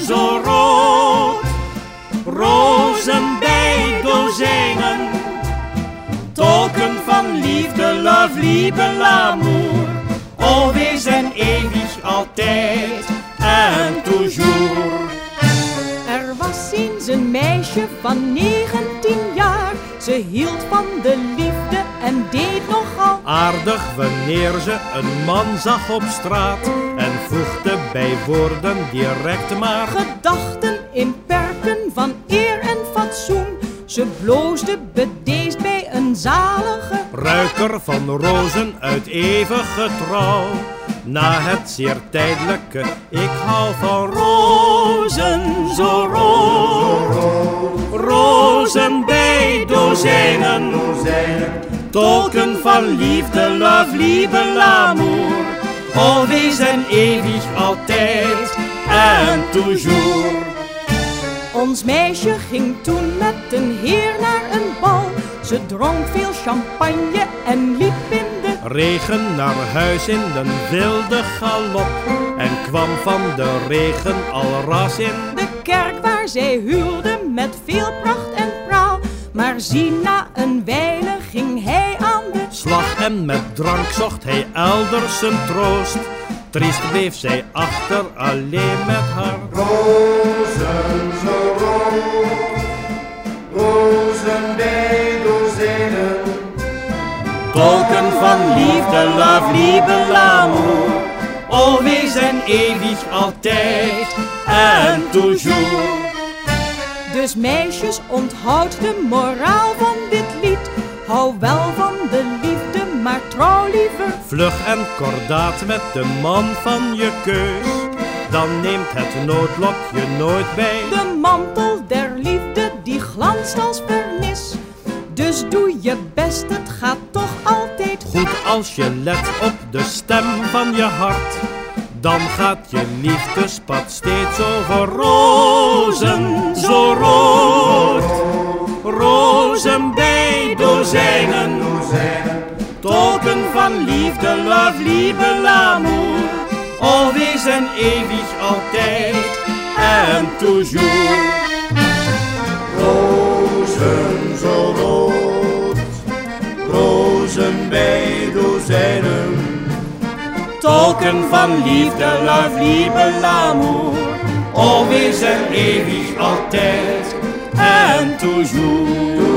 zo rood. Rozen bij dozijnen, token van liefde, love, liebe, l'amour. Oh, en eeuwig altijd en toujours. Er was eens een meisje van 19 jaar. Ze hield van de liefde en deed nogal aardig wanneer ze een man zag op straat en voegde bij woorden direct maar. gedachten in perken van eer en fatsoen. Ze bloosde bedeesd bij een zalige Ruiker van rozen uit eeuwige trouw. Na het zeer tijdelijke, ik hou van rozen zo rood. Rozen bij dozijnen, tolken van liefde, love, lieve l'amour. Eeuwig, altijd en toujours. Ons meisje ging toen met een heer naar een bal. Ze dronk veel champagne en liep in de Regen naar huis in den wilde galop en kwam van de regen al ras in. de kerk waar zij huwde met veel pracht. Maar zie, na een wijle ging hij aan de Slag en met drank zocht hij elders zijn troost. Triest bleef zij achter alleen met haar. Rozen zo rood, rozen bij dozijnen. Tolken van liefde, love, liebe l'amour. Always en eeuwig, altijd en toujours. Dus meisjes, onthoud de moraal van dit lied. Hou wel van de liefde, maar trouw liever. Vlug en kordaat met de man van je keus. Dan neemt het noodlokje nooit bij. De mantel der liefde die glanst als vernis. Dus doe je best, het gaat toch altijd Goed als je let op de stem van je hart. Dan gaat je liefdespad steeds over rozen zo rood. Rozen bij dozijnen. Tolken van liefde, love, lieve l'amour. Always en eeuwig, altijd en toujours. Rozen Tolken van liefde, love, liebe l'amour. Always en eeuwig, altijd en toujours.